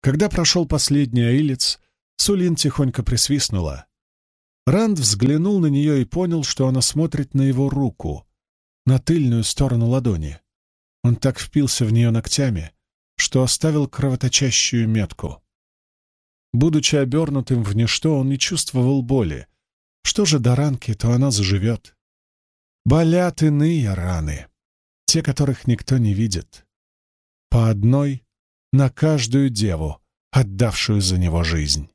Когда прошел последний аилец, Сулин тихонько присвистнула. Ранд взглянул на нее и понял, что она смотрит на его руку, на тыльную сторону ладони. Он так впился в нее ногтями, что оставил кровоточащую метку. Будучи обернутым в ничто, он не чувствовал боли. Что же до ранки, то она заживет. Болят иные раны, те, которых никто не видит. По одной на каждую деву, отдавшую за него жизнь.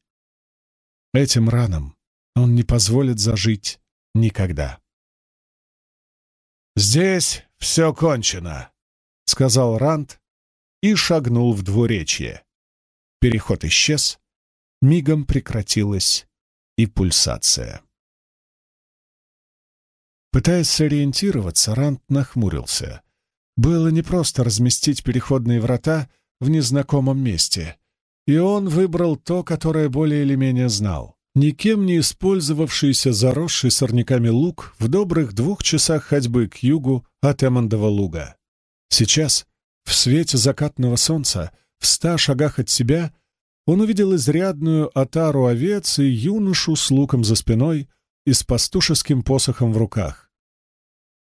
Этим ранам он не позволит зажить никогда. «Здесь все кончено», — сказал Ранд и шагнул в двуречье. Переход исчез, мигом прекратилась и пульсация. Пытаясь сориентироваться, Ранд нахмурился. Было непросто разместить переходные врата в незнакомом месте, и он выбрал то, которое более или менее знал. Никем не использовавшийся заросший сорняками луг в добрых двух часах ходьбы к югу от Эммондова луга. Сейчас, в свете закатного солнца, в ста шагах от себя, он увидел изрядную отару овец и юношу с луком за спиной и с пастушеским посохом в руках.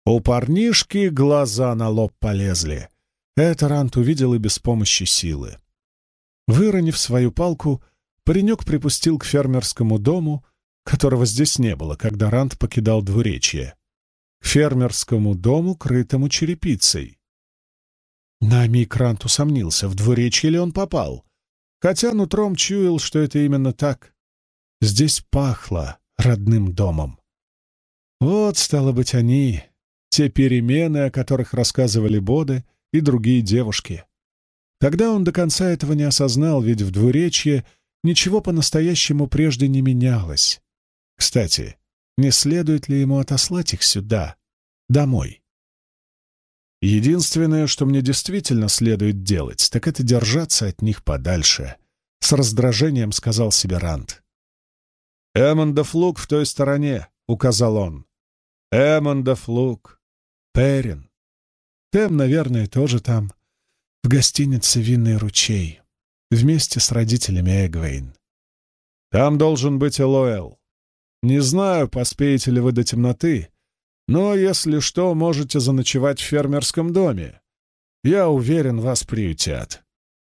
У парнишки глаза на лоб полезли. Это Рант увидел и без помощи силы. Выронив свою палку, паренек припустил к фермерскому дому, которого здесь не было, когда Рант покидал двуречье. К фермерскому дому, крытому черепицей. На миг Рант усомнился, в двуречье ли он попал, хотя нутром чуял, что это именно так. Здесь пахло родным домом. Вот, стало быть, они, те перемены, о которых рассказывали Боды и другие девушки. Тогда он до конца этого не осознал, ведь в двуречье ничего по-настоящему прежде не менялось. Кстати, не следует ли ему отослать их сюда, домой? Единственное, что мне действительно следует делать, так это держаться от них подальше. С раздражением сказал себе Рант. «Эммондов лук в той стороне», — указал он. «Эммондов лук. Перин. Тем, наверное, тоже там, в гостинице «Винный ручей», вместе с родителями Эгвейн. Там должен быть Элоэл. Не знаю, поспеете ли вы до темноты, но, если что, можете заночевать в фермерском доме. Я уверен, вас приютят.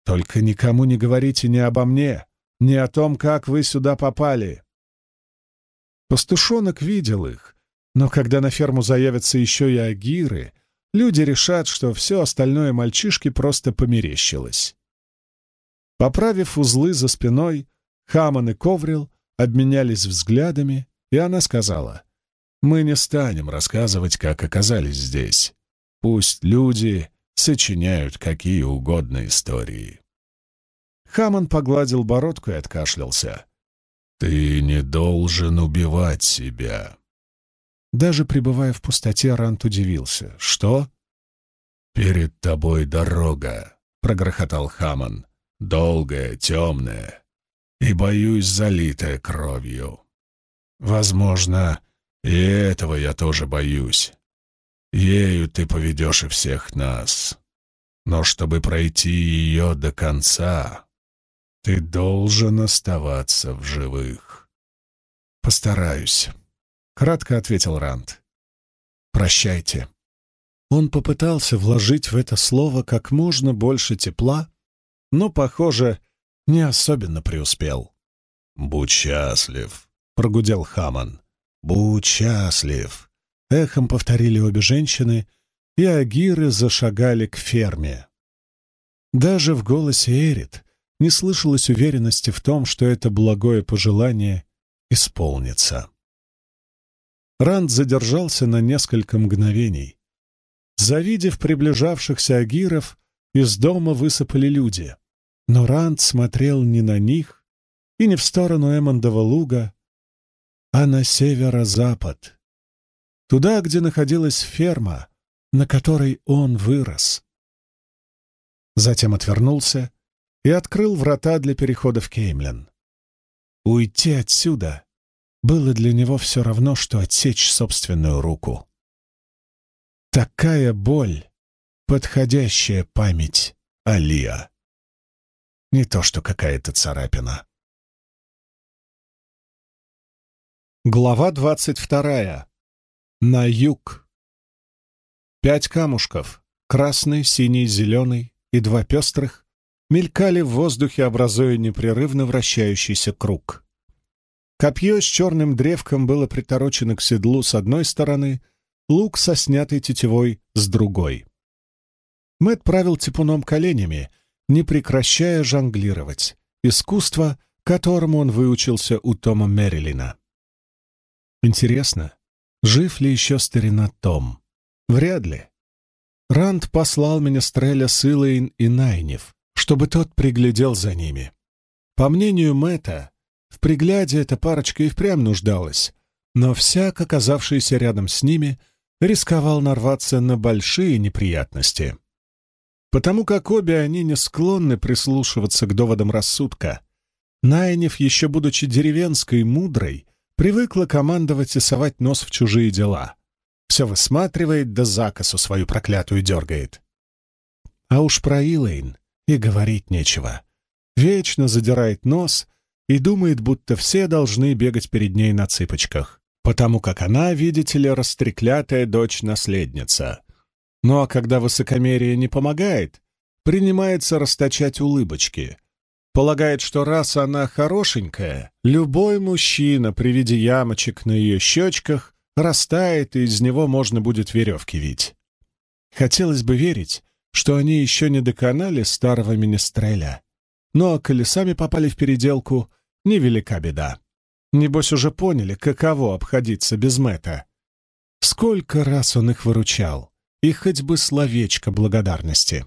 Только никому не говорите ни обо мне, ни о том, как вы сюда попали. Пастушонок видел их, но когда на ферму заявятся еще и агиры, люди решат, что все остальное мальчишке просто померещилось. Поправив узлы за спиной, Хаман и Коврил обменялись взглядами, и она сказала — мы не станем рассказывать, как оказались здесь. Пусть люди сочиняют какие угодно истории. Хаман погладил бородку и откашлялся. «Ты не должен убивать себя». Даже пребывая в пустоте, Рант удивился. «Что?» «Перед тобой дорога», — прогрохотал Хаман. «Долгая, темная и, боюсь, залитая кровью. Возможно, и этого я тоже боюсь. Ею ты поведешь и всех нас. Но чтобы пройти ее до конца, ты должен оставаться в живых. Постараюсь, — кратко ответил Ранд. Прощайте. Он попытался вложить в это слово как можно больше тепла, но, похоже, не особенно преуспел. «Будь счастлив», — прогудел Хаман. «Будь счастлив!» — эхом повторили обе женщины, и агиры зашагали к ферме. Даже в голосе Эрит не слышалось уверенности в том, что это благое пожелание исполнится. Ранд задержался на несколько мгновений. Завидев приближавшихся агиров, из дома высыпали люди. Но Ранд смотрел не на них и не в сторону Эммондова луга, а на северо-запад, туда, где находилась ферма, на которой он вырос. Затем отвернулся и открыл врата для перехода в Кеймлен. Уйти отсюда было для него все равно, что отсечь собственную руку. Такая боль, подходящая память Алия. не то что какая-то царапина. Глава двадцать вторая. На юг. Пять камушков — красный, синий, зеленый и два пестрых — мелькали в воздухе, образуя непрерывно вращающийся круг. Копье с черным древком было приторочено к седлу с одной стороны, лук со снятой тетивой с другой. Мэт правил типуном коленями, не прекращая жонглировать, искусство, которому он выучился у Тома Мерилина. Интересно, жив ли еще старина Том? Вряд ли. Ранд послал меня Стреля с Илэйн и Найнев, чтобы тот приглядел за ними. По мнению Мэтта, в пригляде эта парочка и впрямь нуждалась, но всяк, оказавшийся рядом с ними, рисковал нарваться на большие неприятности. Потому как обе они не склонны прислушиваться к доводам рассудка. Найнев, еще будучи деревенской, мудрой, привыкла командовать и совать нос в чужие дела. Все высматривает, да закосу свою проклятую дергает. А уж про Илэйн и говорить нечего. Вечно задирает нос — и думает, будто все должны бегать перед ней на цыпочках, потому как она, видите ли, растреклятая дочь-наследница. Ну а когда высокомерие не помогает, принимается расточать улыбочки. Полагает, что раз она хорошенькая, любой мужчина при виде ямочек на ее щечках растает, и из него можно будет веревки вить. Хотелось бы верить, что они еще не доконали старого министреля. Но колесами попали в переделку, невелика беда. Небось уже поняли, каково обходиться без Мэтта. Сколько раз он их выручал, и хоть бы словечко благодарности.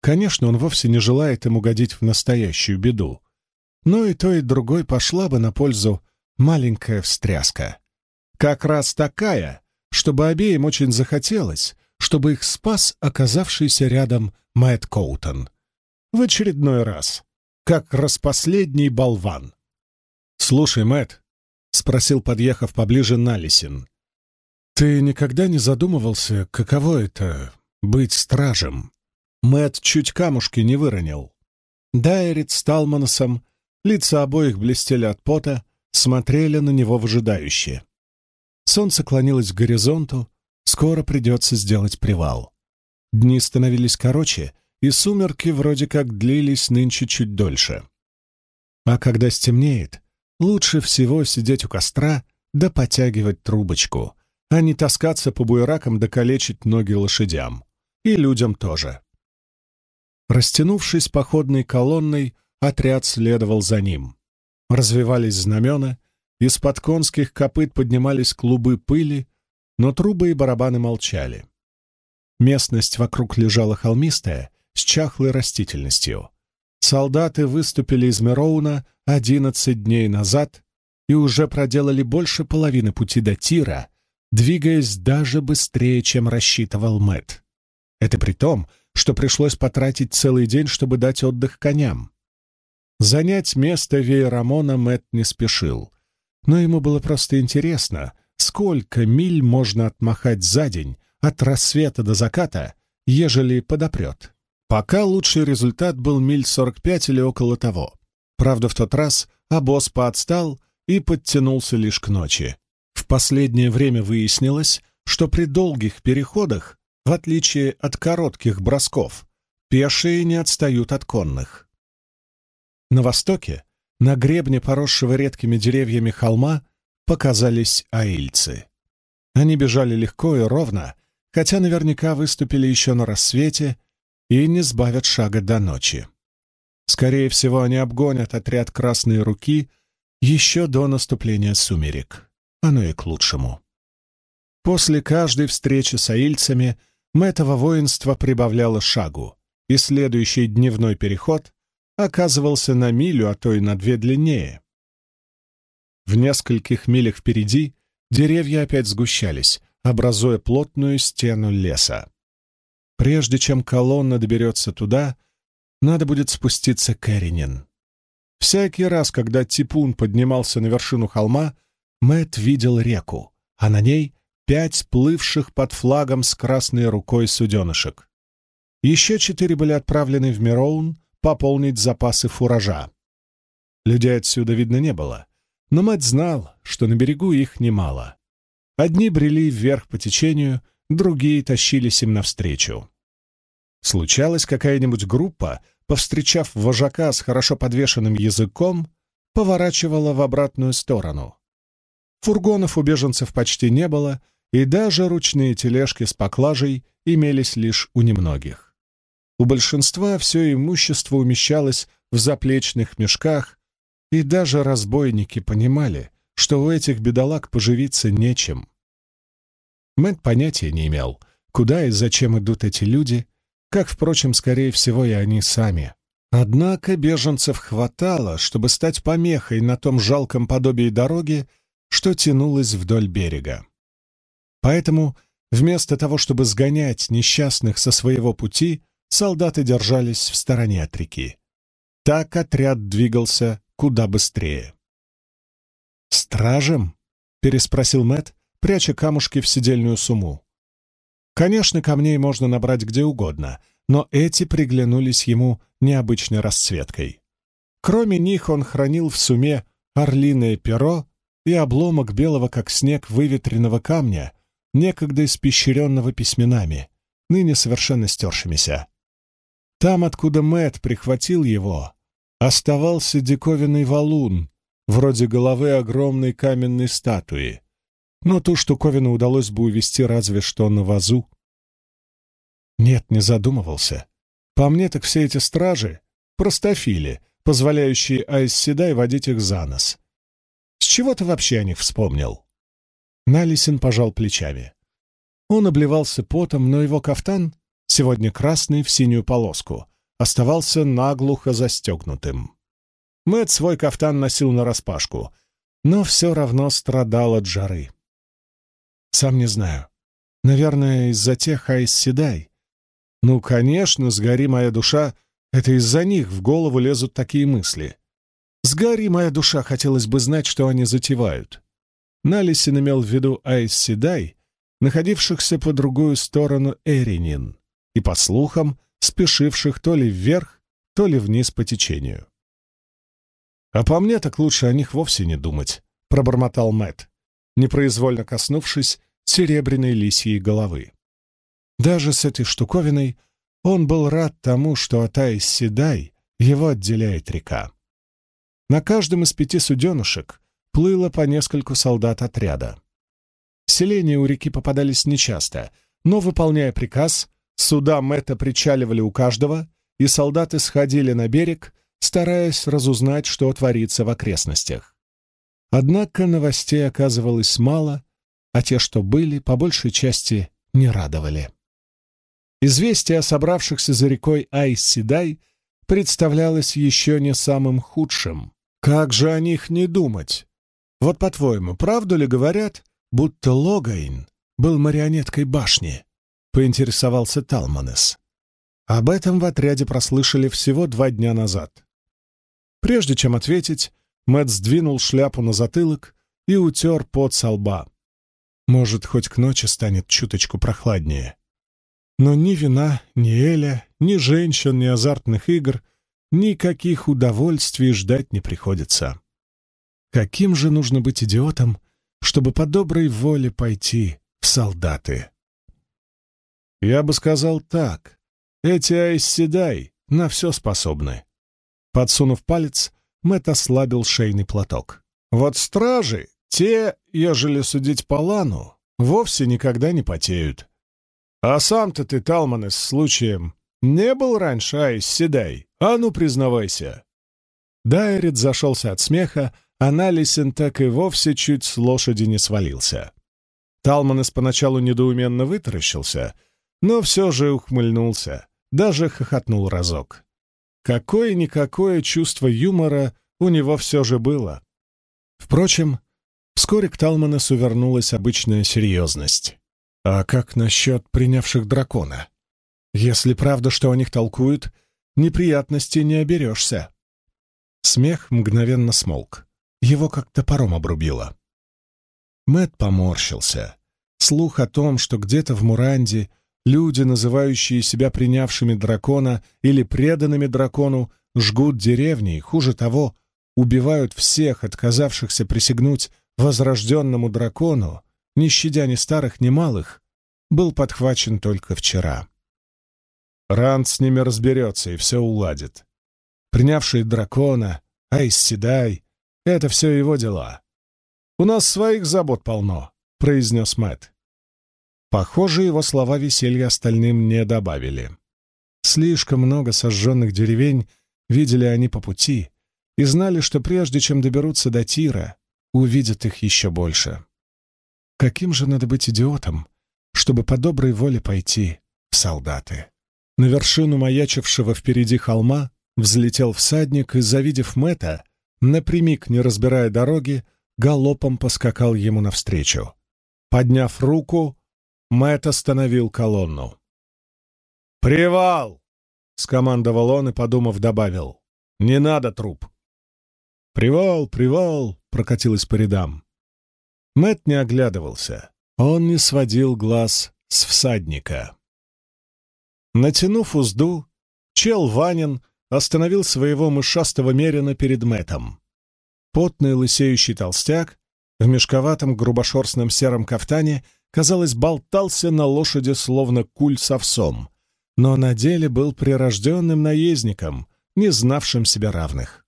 Конечно, он вовсе не желает им угодить в настоящую беду, но и то, и другой пошла бы на пользу маленькая встряска. Как раз такая, чтобы обеим очень захотелось, чтобы их спас оказавшийся рядом Мэтт Коутон. В очередной раз, как распоследний болван. «Слушай, Мэтт», — спросил, подъехав поближе Налисин, — «ты никогда не задумывался, каково это — быть стражем?» Мэтт чуть камушки не выронил. Дайрит с Талманосом, лица обоих блестели от пота, смотрели на него выжидающе. Солнце клонилось к горизонту, скоро придется сделать привал. Дни становились короче, и сумерки вроде как длились нынче чуть дольше. А когда стемнеет, лучше всего сидеть у костра да потягивать трубочку, а не таскаться по буеракам да калечить ноги лошадям. И людям тоже. Растянувшись походной колонной, отряд следовал за ним. Развивались знамена, из-под конских копыт поднимались клубы пыли, но трубы и барабаны молчали. Местность вокруг лежала холмистая, с чахлой растительностью. Солдаты выступили из Мероуна одиннадцать дней назад и уже проделали больше половины пути до Тира, двигаясь даже быстрее, чем рассчитывал Мэт. Это при том, что пришлось потратить целый день, чтобы дать отдых коням. Занять место Вейрамона Мэт не спешил, но ему было просто интересно, сколько миль можно отмахать за день от рассвета до заката, ежели подопрет. Пока лучший результат был миль 45 или около того. Правда, в тот раз обоз поотстал и подтянулся лишь к ночи. В последнее время выяснилось, что при долгих переходах, в отличие от коротких бросков, пешие не отстают от конных. На востоке, на гребне поросшего редкими деревьями холма, показались аильцы. Они бежали легко и ровно, хотя наверняка выступили еще на рассвете и не сбавят шага до ночи. Скорее всего, они обгонят отряд Красной Руки еще до наступления сумерек. Оно и к лучшему. После каждой встречи с аильцами Мэтово воинство прибавляло шагу, и следующий дневной переход оказывался на милю, а то и на две длиннее. В нескольких милях впереди деревья опять сгущались, образуя плотную стену леса. Прежде чем колонна доберется туда, надо будет спуститься к Эринин. Всякий раз, когда Типун поднимался на вершину холма, Мэт видел реку, а на ней пять плывших под флагом с красной рукой суденышек. Еще четыре были отправлены в Мироун пополнить запасы фуража. Людей отсюда видно не было, но мать знал, что на берегу их немало. Одни брели вверх по течению, другие тащились им навстречу. Случалась какая-нибудь группа, повстречав вожака с хорошо подвешенным языком, поворачивала в обратную сторону. Фургонов у беженцев почти не было, и даже ручные тележки с поклажей имелись лишь у немногих. У большинства все имущество умещалось в заплечных мешках, и даже разбойники понимали, что у этих бедолаг поживиться нечем. Мэтт понятия не имел, куда и зачем идут эти люди, как, впрочем, скорее всего, и они сами. Однако беженцев хватало, чтобы стать помехой на том жалком подобии дороги, что тянулось вдоль берега. Поэтому вместо того, чтобы сгонять несчастных со своего пути, солдаты держались в стороне от реки. Так отряд двигался куда быстрее. «Стражем?» — переспросил Мэт, пряча камушки в сидельную сумму. Конечно, камней можно набрать где угодно, но эти приглянулись ему необычной расцветкой. Кроме них он хранил в суме орлиное перо и обломок белого, как снег, выветренного камня, некогда испещренного письменами, ныне совершенно стершимися. Там, откуда Мэт прихватил его, оставался диковинный валун, вроде головы огромной каменной статуи, но ту штуковину удалось бы увести разве что на вазу. Нет, не задумывался. По мне так все эти стражи — простофили, позволяющие Айсседай водить их за нос. С чего ты вообще о них вспомнил? Налисин пожал плечами. Он обливался потом, но его кафтан, сегодня красный в синюю полоску, оставался наглухо застегнутым. Мэт свой кафтан носил нараспашку, но все равно страдал от жары. Сам не знаю. Наверное, из-за тех Айс Седай. Ну, конечно, сгори моя душа, это из-за них в голову лезут такие мысли. Сгори моя душа, хотелось бы знать, что они затевают. Налисин имел в виду Айс Седай, находившихся по другую сторону Эринин, и, по слухам, спешивших то ли вверх, то ли вниз по течению. «А по мне так лучше о них вовсе не думать», — пробормотал Мэт, непроизвольно коснувшись серебряной лисьей головы. Даже с этой штуковиной он был рад тому, что от Айс-Седай его отделяет река. На каждом из пяти суденышек плыло по нескольку солдат отряда. Селения у реки попадались нечасто, но, выполняя приказ, Суда Мэтта причаливали у каждого, и солдаты сходили на берег, стараясь разузнать, что творится в окрестностях. Однако новостей оказывалось мало, а те, что были, по большей части не радовали. Известие о собравшихся за рекой Айс-Сидай представлялось еще не самым худшим. Как же о них не думать? Вот, по-твоему, правду ли говорят, будто Логаин был марионеткой башни? — поинтересовался Талманес. Об этом в отряде прослышали всего два дня назад. Прежде чем ответить, Мэтт сдвинул шляпу на затылок и утер пот со лба. Может, хоть к ночи станет чуточку прохладнее. Но ни вина, ни Эля, ни женщин, ни азартных игр, никаких удовольствий ждать не приходится. Каким же нужно быть идиотом, чтобы по доброй воле пойти в солдаты? Я бы сказал так. Эти айсседай на все способны. Подсунув палец, Мэтт ослабил шейный платок. Вот стражи, те, ежели судить по лану, вовсе никогда не потеют. А сам-то ты, Талман, с случаем не был раньше айсседай? А ну, признавайся. Дайрит зашелся от смеха, а Налисен так и вовсе чуть с лошади не свалился. Талманес поначалу недоуменно вытаращился — но все же ухмыльнулся, даже хохотнул разок. Какое-никакое чувство юмора у него все же было. Впрочем, вскоре к Талманесу вернулась обычная серьезность. А как насчет принявших дракона? Если правда, что о них толкуют, неприятностей не оберешься. Смех мгновенно смолк. Его как топором обрубило. Мэт поморщился. Слух о том, что где-то в Муранде люди, называющие себя принявшими дракона или преданными дракону, жгут деревни и, хуже того, убивают всех, отказавшихся присягнуть возрожденному дракону, не щадя ни старых, ни малых, был подхвачен только вчера. Ранд с ними разберется и все уладит. Принявшие дракона, Айсседай — это все его дела. У нас своих забот полно, — произнес Мэтт. Похоже, его слова веселья остальным не добавили. Слишком много сожженных деревень видели они по пути и знали, что прежде чем доберутся до Тира, увидят их еще больше. Каким же надо быть идиотом, чтобы по доброй воле пойти в солдаты? На вершину маячившего впереди холма взлетел всадник и, завидев Мэта, напрямик, не разбирая дороги, галопом поскакал ему навстречу. Подняв руку, Мэт остановил колонну. «Привал!» — скомандовал он и, подумав, добавил. «Не надо труп!» «Привал, привал!» — прокатилось по рядам. Мэт не оглядывался. Он не сводил глаз с всадника. Натянув узду, чел Ванин остановил своего мышастого мерина перед Мэтом. Потный лысеющий толстяк в мешковатом грубошерстном сером кафтане — казалось, болтался на лошади, словно куль с овсом, но на деле был прирожденным наездником, не знавшим себя равных.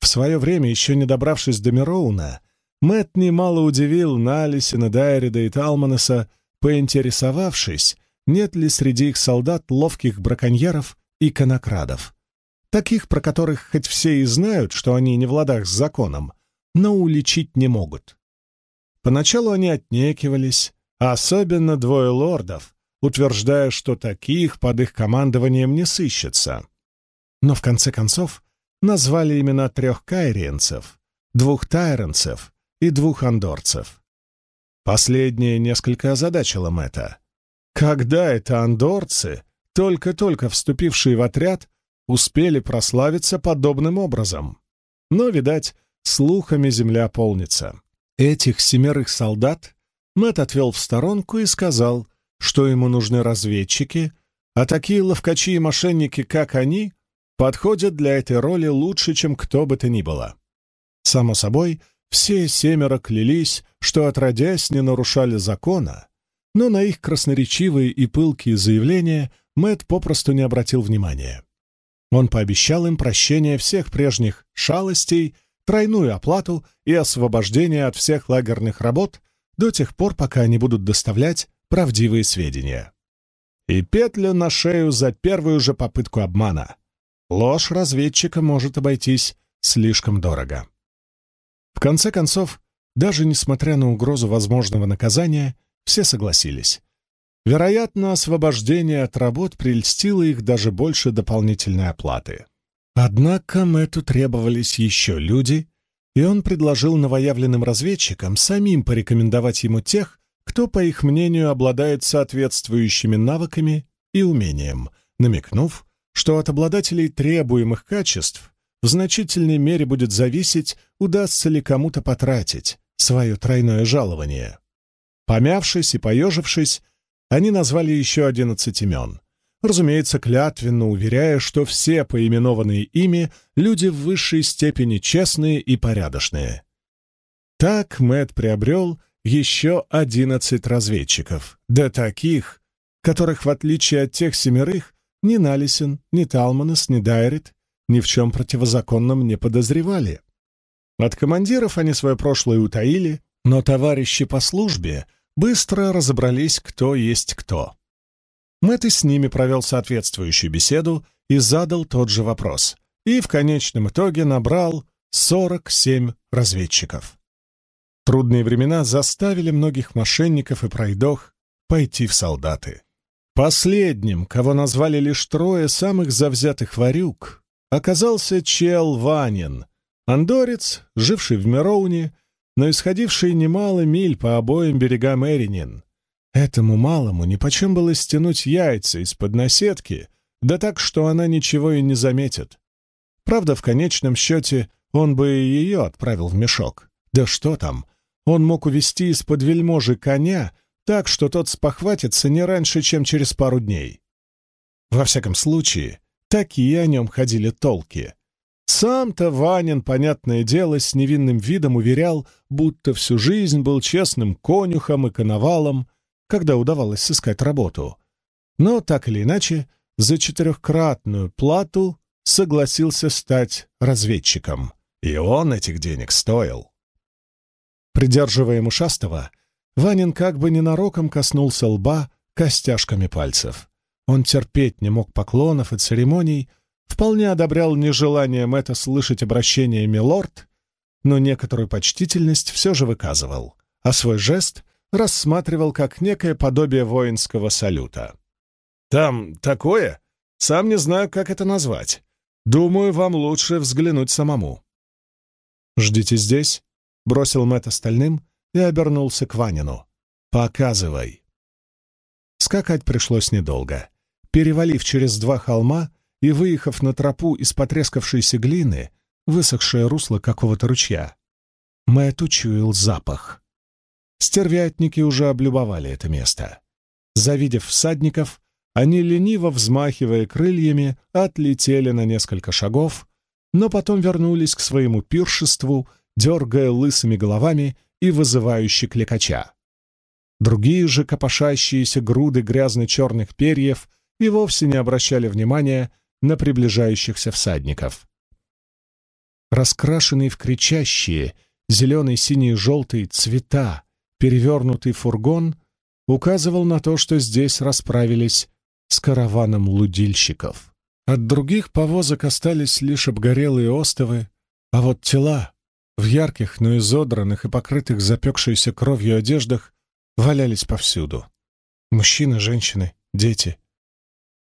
В свое время, еще не добравшись до Мироуна, Мэтт немало удивил Налисина, Дайрида и Талманеса, поинтересовавшись, нет ли среди их солдат ловких браконьеров и конокрадов. Таких, про которых хоть все и знают, что они не в ладах с законом, но уличить не могут. Поначалу они отнекивались, а особенно двое лордов, утверждая, что таких под их командованием не сыщется. Но в конце концов назвали имена трех кайриенцев, двух тайренцев и двух андорцев. Последнее несколько озадачило Мэтта. Когда это андорцы, только-только вступившие в отряд, успели прославиться подобным образом? Но, видать, слухами земля полнится. Этих семерых солдат Мэт отвел в сторонку и сказал, что ему нужны разведчики, а такие ловкачи и мошенники, как они, подходят для этой роли лучше, чем кто бы то ни было. Само собой, все семеро клялись, что отродясь не нарушали закона, но на их красноречивые и пылкие заявления Мэт попросту не обратил внимания. Он пообещал им прощение всех прежних шалостей тройную оплату и освобождение от всех лагерных работ до тех пор, пока они будут доставлять правдивые сведения. И петлю на шею за первую же попытку обмана. Ложь разведчика может обойтись слишком дорого. В конце концов, даже несмотря на угрозу возможного наказания, все согласились. Вероятно, освобождение от работ прельстило их даже больше дополнительной оплаты. Однако Мэтту требовались еще люди, и он предложил новоявленным разведчикам самим порекомендовать ему тех, кто, по их мнению, обладает соответствующими навыками и умением, намекнув, что от обладателей требуемых качеств в значительной мере будет зависеть, удастся ли кому-то потратить свое тройное жалование. Помявшись и поежившись, они назвали еще одиннадцать имен, разумеется, клятвенно уверяя, что все поименованные ими люди в высшей степени честные и порядочные. Так Мэт приобрел еще одиннадцать разведчиков, да таких, которых, в отличие от тех семерых, ни Налисен, ни Талманес, ни Дайрит ни в чем противозаконном не подозревали. От командиров они свое прошлое утаили, но товарищи по службе быстро разобрались, кто есть кто. Мэтт и с ними провел соответствующую беседу и задал тот же вопрос, и в конечном итоге набрал 47 разведчиков. Трудные времена заставили многих мошенников и пройдох пойти в солдаты. Последним, кого назвали лишь трое самых завзятых варюк, оказался Чел Ванин, андорец, живший в Мироуне, но исходивший немало миль по обоим берегам Эринин, Этому малому нипочем было стянуть яйца из-под наседки, да так, что она ничего и не заметит. Правда, в конечном счете он бы и ее отправил в мешок. Да что там, он мог увести из-под вельможи коня, так, что тот спохватится не раньше, чем через пару дней. Во всяком случае, такие о нем ходили толки. Сам-то Ванин, понятное дело, с невинным видом уверял, будто всю жизнь был честным конюхом и коновалом, когда удавалось сыскать работу. Но, так или иначе, за четырехкратную плату согласился стать разведчиком. И он этих денег стоил. Придерживая ушастого, Ванин как бы ненароком коснулся лба костяшками пальцев. Он терпеть не мог поклонов и церемоний, вполне одобрял нежелание Мэтта слышать обращение «милорд», но некоторую почтительность все же выказывал, а свой жест рассматривал как некое подобие воинского салюта. «Там такое? Сам не знаю, как это назвать. Думаю, вам лучше взглянуть самому». «Ждите здесь», — бросил Мэтт остальным и обернулся к Ванину. «Показывай». Скакать пришлось недолго. Перевалив через два холма и выехав на тропу из потрескавшейся глины, высохшее русло какого-то ручья, Мэтт учуял запах. Стервятники уже облюбовали это место. Завидев всадников, они, лениво взмахивая крыльями, отлетели на несколько шагов, но потом вернулись к своему пиршеству, дергая лысыми головами и вызывающе кликача. Другие же копошащиеся груды грязно-черных перьев и вовсе не обращали внимания на приближающихся всадников. Раскрашенный в кричащие зеленый, синий, желтый цвета перевернутый фургон указывал на то, что здесь расправились с караваном лудильщиков. От других повозок остались лишь обгорелые остовы, а вот тела в ярких, но изодранных и покрытых запекшейся кровью одеждах валялись повсюду. Мужчины, женщины, дети.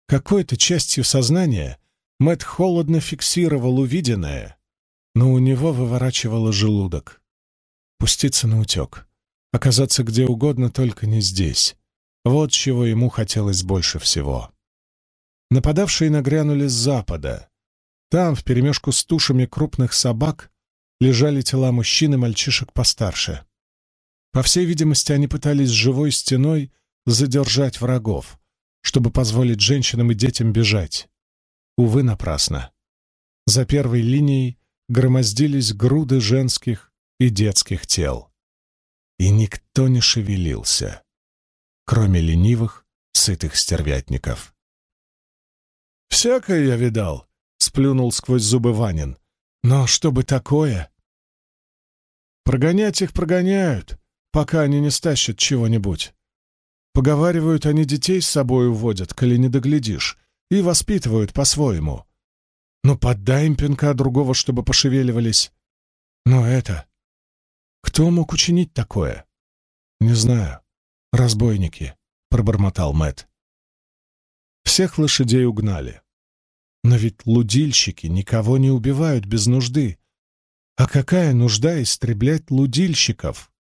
Какой-то частью сознания Мэтт холодно фиксировал увиденное, но у него выворачивало желудок. Пуститься на утек, оказаться где угодно, только не здесь. Вот чего ему хотелось больше всего. Нападавшие нагрянули с запада. Там, вперемешку с тушами крупных собак, лежали тела мужчин и мальчишек постарше. По всей видимости, они пытались живой стеной задержать врагов, чтобы позволить женщинам и детям бежать. Увы, напрасно. За первой линией громоздились груды женских и детских тел. И никто не шевелился кроме ленивых, сытых стервятников. «Всякое я видал», — сплюнул сквозь зубы Ванин. «Но чтобы такое...» «Прогонять их прогоняют, пока они не стащат чего-нибудь. Поговаривают, они детей с собой уводят, коли не доглядишь, и воспитывают по-своему. Ну, поддай им пинка другого, чтобы пошевеливались. Но это... Кто мог учинить такое? Не знаю. «Разбойники», — пробормотал Мэт. Всех лошадей угнали. Но ведь лудильщики никого не убивают без нужды. А какая нужда истреблять лудильщиков?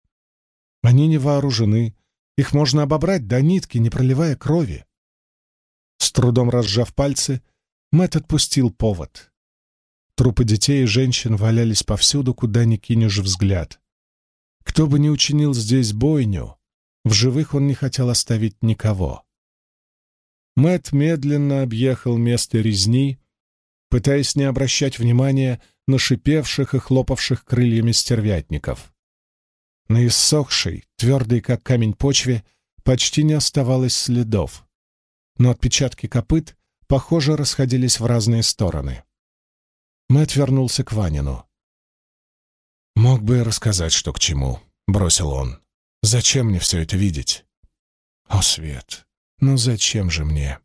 Они не вооружены, их можно обобрать до нитки, не проливая крови. С трудом разжав пальцы, Мэт отпустил повод. Трупы детей и женщин валялись повсюду, куда ни кинешь взгляд. Кто бы ни учинил здесь бойню, в живых он не хотел оставить никого. Мэт медленно объехал место резни, пытаясь не обращать внимания на шипевших и хлопавших крыльями стервятников. На иссохшей, твердой как камень почве, почти не оставалось следов, но отпечатки копыт, похоже, расходились в разные стороны. Мэт вернулся к Ванину. «Мог бы рассказать, что к чему», — бросил он. Зачем мне все это видеть? О, Свет, ну зачем же мне?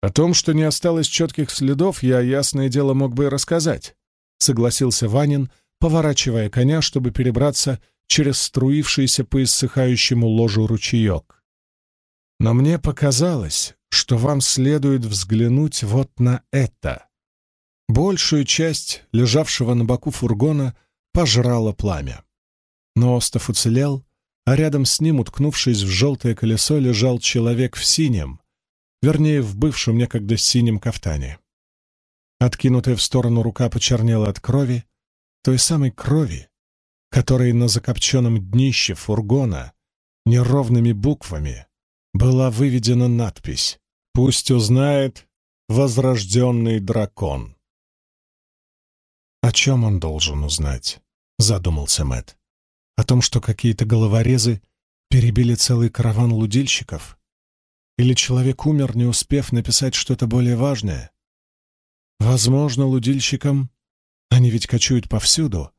О том, что не осталось четких следов, я, ясное дело, мог бы и рассказать, согласился Ванин, поворачивая коня, чтобы перебраться через струившийся по иссыхающему ложу ручеек. Но мне показалось, что вам следует взглянуть вот на это. Большую часть лежавшего на боку фургона пожрало пламя. Но остов уцелел, а рядом с ним, уткнувшись в желтое колесо, лежал человек в синем, вернее, в бывшем некогда синем кафтане. Откинутая в сторону рука почернела от крови, той самой крови, которой на закопченном днище фургона неровными буквами была выведена надпись «Пусть узнает возрожденный дракон». «О чем он должен узнать?» — задумался Мэт. «О том, что какие-то головорезы перебили целый караван лудильщиков? Или человек умер, не успев написать что-то более важное? Возможно, лудильщикам, они ведь кочуют повсюду,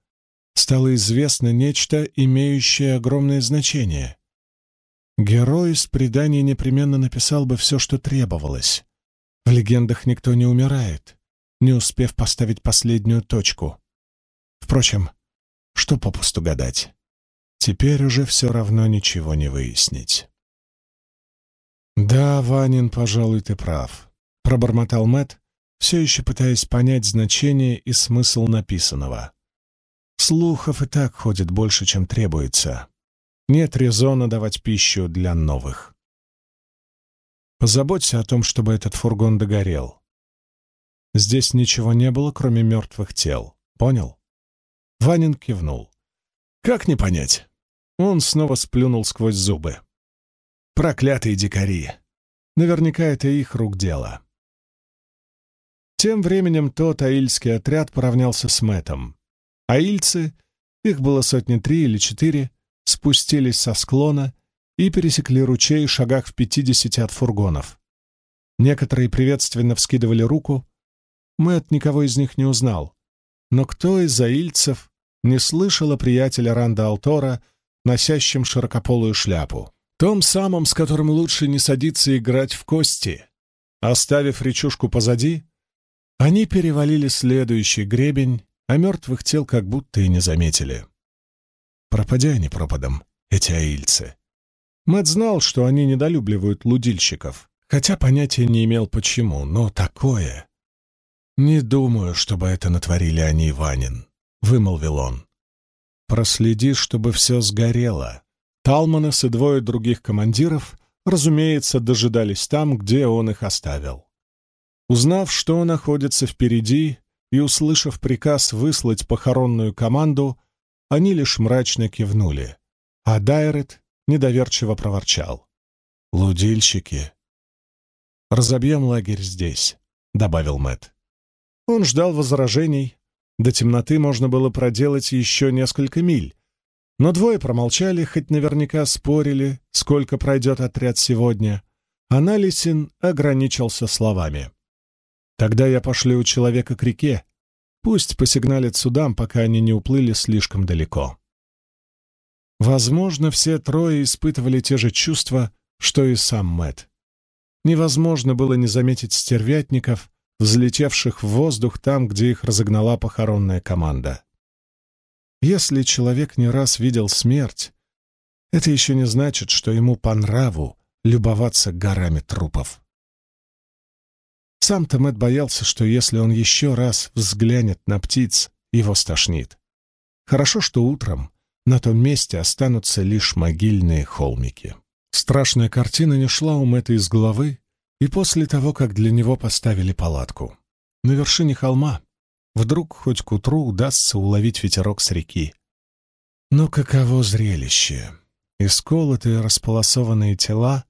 стало известно нечто, имеющее огромное значение. Герой из преданий непременно написал бы все, что требовалось. В легендах никто не умирает, не успев поставить последнюю точку. Впрочем, что попусту гадать? Теперь уже все равно ничего не выяснить. «Да, Ванин, пожалуй, ты прав», — пробормотал Мэт, все еще пытаясь понять значение и смысл написанного. Слухов и так ходит больше, чем требуется. Нет резона давать пищу для новых. Позаботься о том, чтобы этот фургон догорел. Здесь ничего не было, кроме мертвых тел. Понял? Ванин кивнул. Как не понять? Он снова сплюнул сквозь зубы. Проклятые дикари! Наверняка это их рук дело. Тем временем тот аильский отряд поравнялся с Мэтом. Аильцы, их было сотни три или четыре, спустились со склона и пересекли ручей в шагах в пятидесяти от фургонов. Некоторые приветственно вскидывали руку. Мэт никого из них не узнал. Но кто из аильцев не слышал о приятеле Ранда Алтора, носящем широкополую шляпу? Том самом, с которым лучше не садиться играть в кости. Оставив речушку позади, они перевалили следующий гребень а мертвых тел как будто и не заметили. Пропадя они пропадом, эти аильцы. Мэт знал, что они недолюбливают лудильщиков, хотя понятия не имел почему, но такое... «Не думаю, чтобы это натворили они Иванин», — вымолвил он. «Проследи, чтобы все сгорело». Талманес и двое других командиров, разумеется, дожидались там, где он их оставил. Узнав, что находится впереди, и, услышав приказ выслать похоронную команду, они лишь мрачно кивнули, а Дайрет недоверчиво проворчал. «Лудильщики!» «Разобьем лагерь здесь», — добавил Мэт. Он ждал возражений. До темноты можно было проделать еще несколько миль, но двое промолчали, хоть наверняка спорили, сколько пройдет отряд сегодня. Аналисин ограничился словами. Тогда я пошлю человека к реке. Пусть посигналит судам, пока они не уплыли слишком далеко. Возможно, все трое испытывали те же чувства, что и сам Мэт. Невозможно было не заметить стервятников, взлетевших в воздух там, где их разогнала похоронная команда. Если человек не раз видел смерть, это еще не значит, что ему по нраву любоваться горами трупов. Сам-то Мэтт боялся, что если он еще раз взглянет на птиц, его стошнит. Хорошо, что утром на том месте останутся лишь могильные холмики. Страшная картина не шла у Мэтта из головы, и после того, как для него поставили палатку. На вершине холма вдруг хоть к утру удастся уловить ветерок с реки. Но каково зрелище! Исколотые располосованные тела,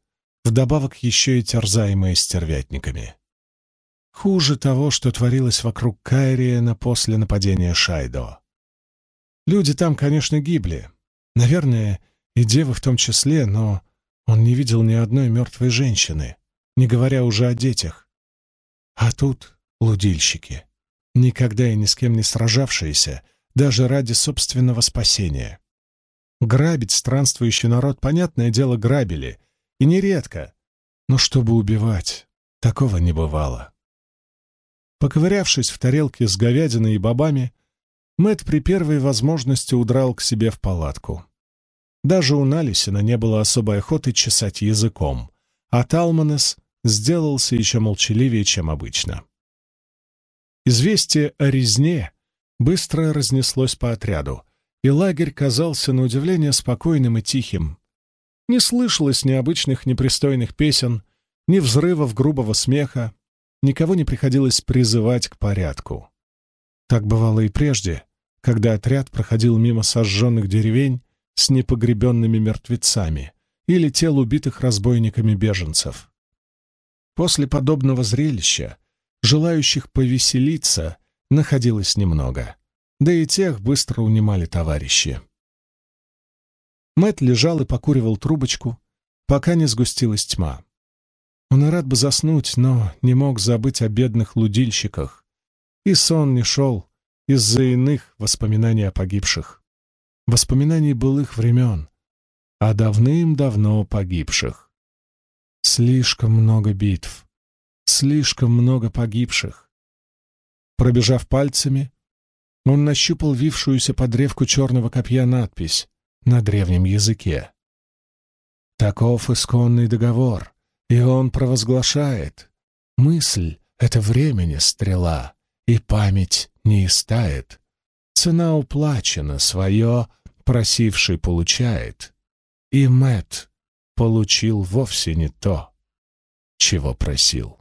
вдобавок еще и терзаемые стервятниками. Хуже того, что творилось вокруг Кайриена после нападения Шайдо. Люди там, конечно, гибли. Наверное, и девы в том числе, но он не видел ни одной мертвой женщины, не говоря уже о детях. А тут лудильщики, никогда и ни с кем не сражавшиеся, даже ради собственного спасения. Грабить странствующий народ, понятное дело, грабили, и нередко, но чтобы убивать, такого не бывало. Поковырявшись в тарелке с говядиной и бобами, Мэт при первой возможности удрал к себе в палатку. Даже у Налисина не было особой охоты чесать языком, а Талманес сделался еще молчаливее, чем обычно. Известие о резне быстро разнеслось по отряду, и лагерь казался на удивление спокойным и тихим. Не слышалось ни обычных непристойных песен, ни взрывов грубого смеха, никого не приходилось призывать к порядку. Так бывало и прежде, когда отряд проходил мимо сожженных деревень с непогребенными мертвецами, или тел убитых разбойниками беженцев. После подобного зрелища желающих повеселиться находилось немного, да и тех быстро унимали товарищи. Мэт лежал и покуривал трубочку, пока не сгустилась тьма. Он и рад бы заснуть, но не мог забыть о бедных лудильщиках, и сон не шел из-за иных воспоминаний о погибших, воспоминаний былых времен, о давным-давно погибших. Слишком много битв, слишком много погибших. Пробежав пальцами, он нащупал вившуюся под древку черного копья надпись на древнем языке. Таков исконный договор, и он провозглашает. Мысль — это времени стрела, и память не истает. Цена уплачена, свое просивший получает. И Мэт получил вовсе не то, чего просил.